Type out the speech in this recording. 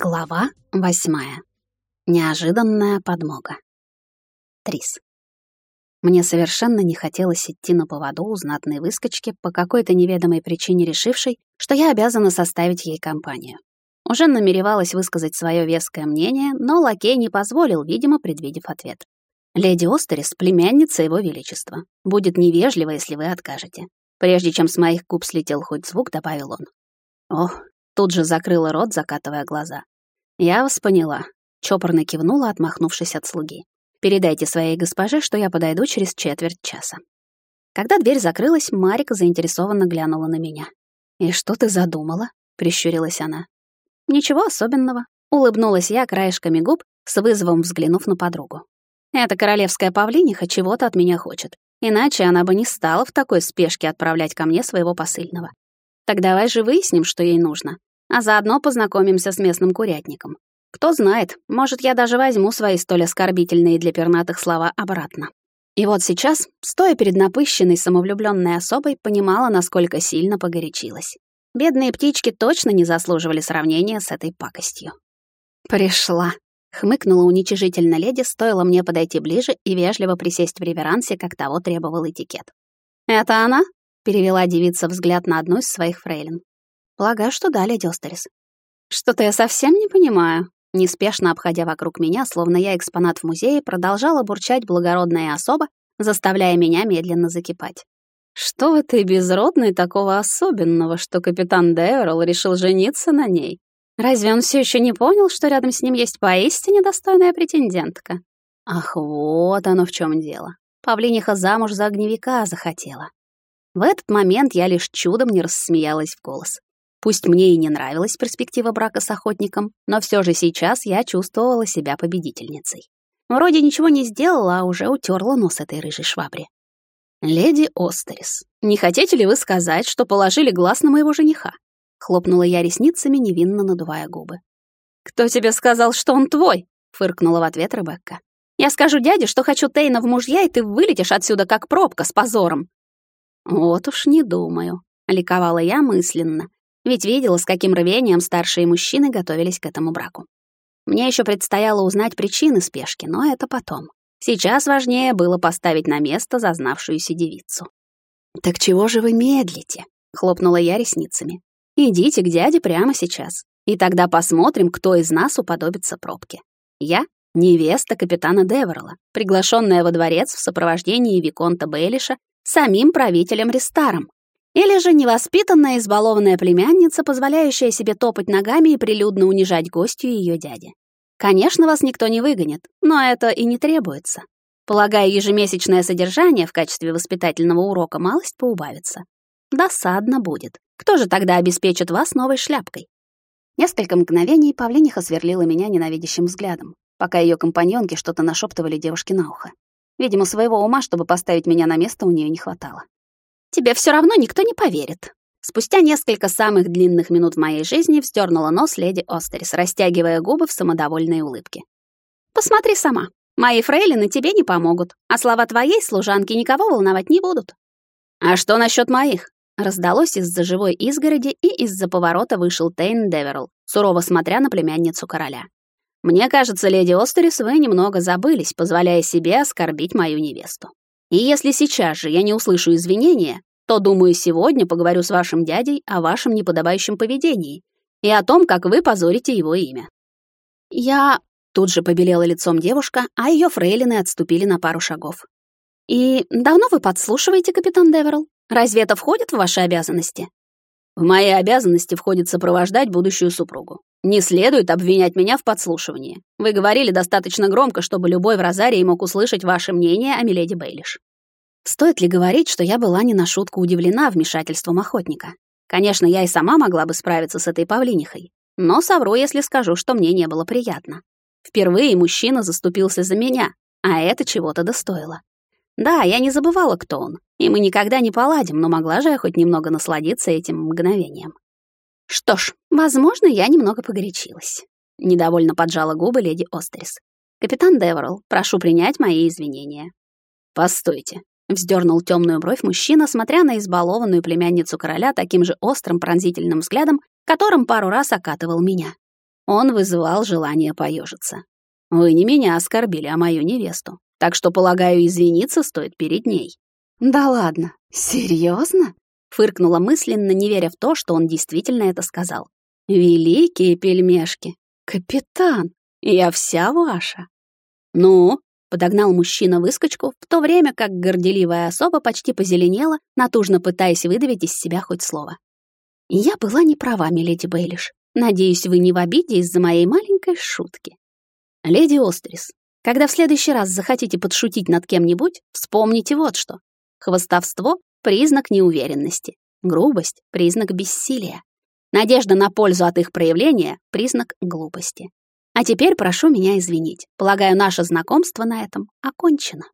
Глава восьмая. Неожиданная подмога. Трис. Мне совершенно не хотелось идти на поводу у знатной выскочки, по какой-то неведомой причине решившей, что я обязана составить ей компанию. Уже намеревалась высказать свое веское мнение, но лакей не позволил, видимо, предвидев ответ. «Леди Остерис — племянница его величества. Будет невежливо, если вы откажете». Прежде чем с моих губ слетел хоть звук, добавил он. Ох, Тут же закрыла рот, закатывая глаза. «Я вас поняла», — чопорно кивнула, отмахнувшись от слуги. «Передайте своей госпоже, что я подойду через четверть часа». Когда дверь закрылась, Марика заинтересованно глянула на меня. «И что ты задумала?» — прищурилась она. «Ничего особенного», — улыбнулась я краешками губ, с вызовом взглянув на подругу. «Эта королевская павлиниха чего-то от меня хочет, иначе она бы не стала в такой спешке отправлять ко мне своего посыльного. Так давай же выясним, что ей нужно, а заодно познакомимся с местным курятником. Кто знает, может, я даже возьму свои столь оскорбительные для пернатых слова обратно. И вот сейчас, стоя перед напыщенной самовлюбленной особой, понимала, насколько сильно погорячилась. Бедные птички точно не заслуживали сравнения с этой пакостью. «Пришла», — хмыкнула уничижительно леди, стоило мне подойти ближе и вежливо присесть в реверансе, как того требовал этикет. «Это она?» — перевела девица взгляд на одну из своих фрейлин. Полагаю, что да, леди Остерис. Что-то я совсем не понимаю. Неспешно обходя вокруг меня, словно я экспонат в музее, продолжала бурчать благородная особа, заставляя меня медленно закипать. Что в этой безродной такого особенного, что капитан Дейрл решил жениться на ней? Разве он все еще не понял, что рядом с ним есть поистине достойная претендентка? Ах, вот оно в чем дело. Павлиниха замуж за огневика захотела. В этот момент я лишь чудом не рассмеялась в голос. Пусть мне и не нравилась перспектива брака с охотником, но все же сейчас я чувствовала себя победительницей. Вроде ничего не сделала, а уже утерла нос этой рыжей швабре. «Леди Остерис, не хотите ли вы сказать, что положили глаз на моего жениха?» Хлопнула я ресницами, невинно надувая губы. «Кто тебе сказал, что он твой?» Фыркнула в ответ Ребекка. «Я скажу дяде, что хочу Тейна в мужья, и ты вылетишь отсюда как пробка с позором». «Вот уж не думаю», — ликовала я мысленно, ведь видела, с каким рвением старшие мужчины готовились к этому браку. Мне еще предстояло узнать причины спешки, но это потом. Сейчас важнее было поставить на место зазнавшуюся девицу. «Так чего же вы медлите?» — хлопнула я ресницами. «Идите к дяде прямо сейчас, и тогда посмотрим, кто из нас уподобится пробке. Я — невеста капитана Деверла, приглашенная во дворец в сопровождении Виконта Бейлиша самим правителем Рестаром, или же невоспитанная, избалованная племянница, позволяющая себе топать ногами и прилюдно унижать гостью ее дяди. Конечно, вас никто не выгонит, но это и не требуется. Полагаю, ежемесячное содержание в качестве воспитательного урока малость поубавится. Досадно будет. Кто же тогда обеспечит вас новой шляпкой? Несколько мгновений Павлиниха сверлила меня ненавидящим взглядом, пока ее компаньонки что-то нашептывали девушке на ухо. Видимо, своего ума, чтобы поставить меня на место, у нее не хватало. Тебе все равно никто не поверит. Спустя несколько самых длинных минут в моей жизни вздернула нос леди Остерис, растягивая губы в самодовольной улыбке. «Посмотри сама. Мои фрейлины тебе не помогут, а слова твоей служанки никого волновать не будут». «А что насчет моих?» Раздалось из-за живой изгороди, и из-за поворота вышел Тейн Деверл, сурово смотря на племянницу короля. «Мне кажется, леди Остерис, вы немного забылись, позволяя себе оскорбить мою невесту. И если сейчас же я не услышу извинения, то, думаю, сегодня поговорю с вашим дядей о вашем неподобающем поведении и о том, как вы позорите его имя». «Я...» — тут же побелела лицом девушка, а ее фрейлины отступили на пару шагов. «И давно вы подслушиваете, капитан Деверл? Разве это входит в ваши обязанности?» «В мои обязанности входит сопровождать будущую супругу. Не следует обвинять меня в подслушивании. Вы говорили достаточно громко, чтобы любой в Розарии мог услышать ваше мнение о Миледи Бейлиш. Стоит ли говорить, что я была не на шутку удивлена вмешательством охотника? Конечно, я и сама могла бы справиться с этой павлинихой, но совру, если скажу, что мне не было приятно. Впервые мужчина заступился за меня, а это чего-то достоило. Да, я не забывала, кто он, и мы никогда не поладим, но могла же я хоть немного насладиться этим мгновением. Что ж, возможно, я немного погорячилась. Недовольно поджала губы леди Остерис. Капитан Деверл, прошу принять мои извинения. Постойте. Вздернул темную бровь мужчина, смотря на избалованную племянницу короля таким же острым пронзительным взглядом, которым пару раз окатывал меня. Он вызывал желание поежиться. Вы не меня оскорбили, а мою невесту. Так что, полагаю, извиниться стоит перед ней. Да ладно, серьезно? Фыркнула мысленно, не веря в то, что он действительно это сказал. Великие пельмешки. Капитан, я вся ваша. Ну, подогнал мужчина выскочку, в то время как горделивая особа почти позеленела, натужно пытаясь выдавить из себя хоть слово. Я была не права, миледи Бейлиш. Надеюсь, вы не в обиде из-за моей маленькой шутки. Леди Острис, когда в следующий раз захотите подшутить над кем-нибудь, вспомните вот что. Хвостовство — признак неуверенности. Грубость — признак бессилия. Надежда на пользу от их проявления — признак глупости. А теперь прошу меня извинить. Полагаю, наше знакомство на этом окончено.